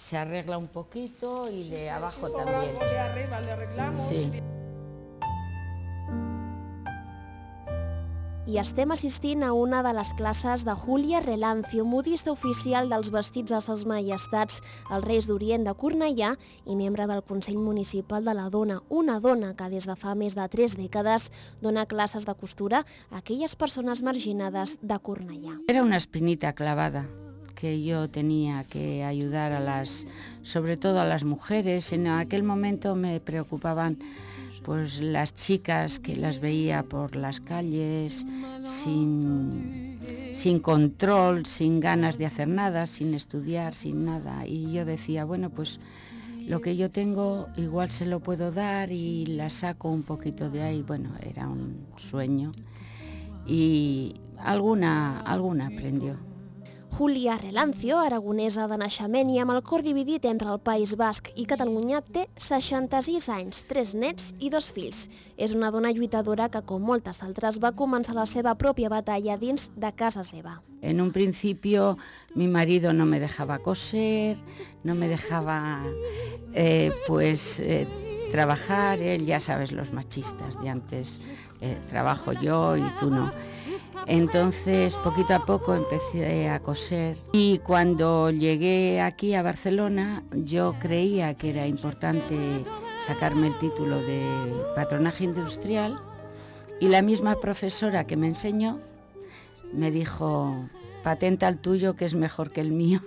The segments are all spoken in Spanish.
se arregla un poquito y de abajo Si sobra también. algo de arriba le arreglamos. Sí. I estem assistint a una de les classes de Júlia Relancio, modista oficial dels vestits de ses majestats, els Reis d'Orient de Cornellà i membre del Consell Municipal de la Dona, una dona que des de fa més de tres dècades dona classes de costura a aquelles persones marginades de Cornellà. Era una espinita clavada que yo tenía que ayudar a las, sobre todo a las mujeres. En aquel momento me preocupaban pues las chicas que las veía por las calles sin, sin control, sin ganas de hacer nada, sin estudiar, sin nada. Y yo decía, bueno, pues lo que yo tengo igual se lo puedo dar y la saco un poquito de ahí. Bueno, era un sueño y alguna, alguna aprendió. Júlia Relancio, aragonesa de naixement i amb el cor dividit entre el País Basc i Catalunya, té 66 anys, 3 nets i dos fills. És una dona lluitadora que, com moltes altres, va començar la seva pròpia batalla dins de casa seva. En un principio mi marido no me dejaba coser, no me dejaba eh, pues eh, trabajar, él ya sabes los machistas de antes, eh, trabajo yo y tú no. Entonces poquito a poco empecé a coser y cuando llegué aquí a Barcelona yo creía que era importante sacarme el título de patronaje industrial y la misma profesora que me enseñó me dijo, patenta el tuyo que es mejor que el mío.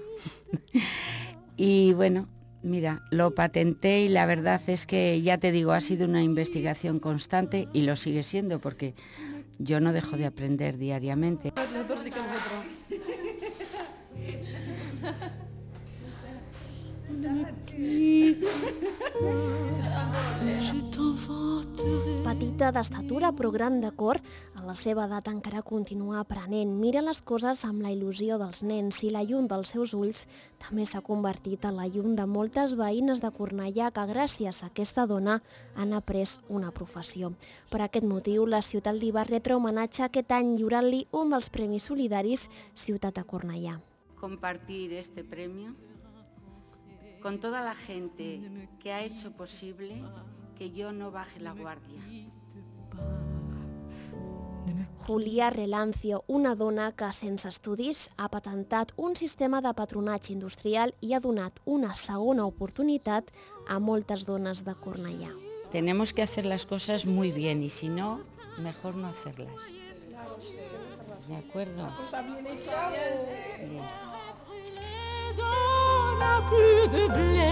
y bueno, mira, lo patenté y la verdad es que, ya te digo, ha sido una investigación constante y lo sigue siendo porque yo no dejo de aprender diariamente. Petita d'estatura però gran de cor, a la seva edat encara continua aprenent. Mira les coses amb la il·lusió dels nens i la llum dels seus ulls també s'ha convertit en la llum de moltes veïnes de Cornellà que gràcies a aquesta dona han après una professió. Per aquest motiu, la ciutat li va retre homenatge aquest any lliurant-li un dels premis solidaris Ciutat de Cornellà. Compartir este premio con toda la gente que ha hecho posible que yo no baje la guardia. Julia Relancio, una dona que sense estudis ha patentat un sistema de patronatge industrial i ha donat una segona oportunitat a moltes dones de Cornellà. Tenemos que hacer las cosas muy bien y si no, mejor no hacerlas. ¿De acuerdo? Bien de blé.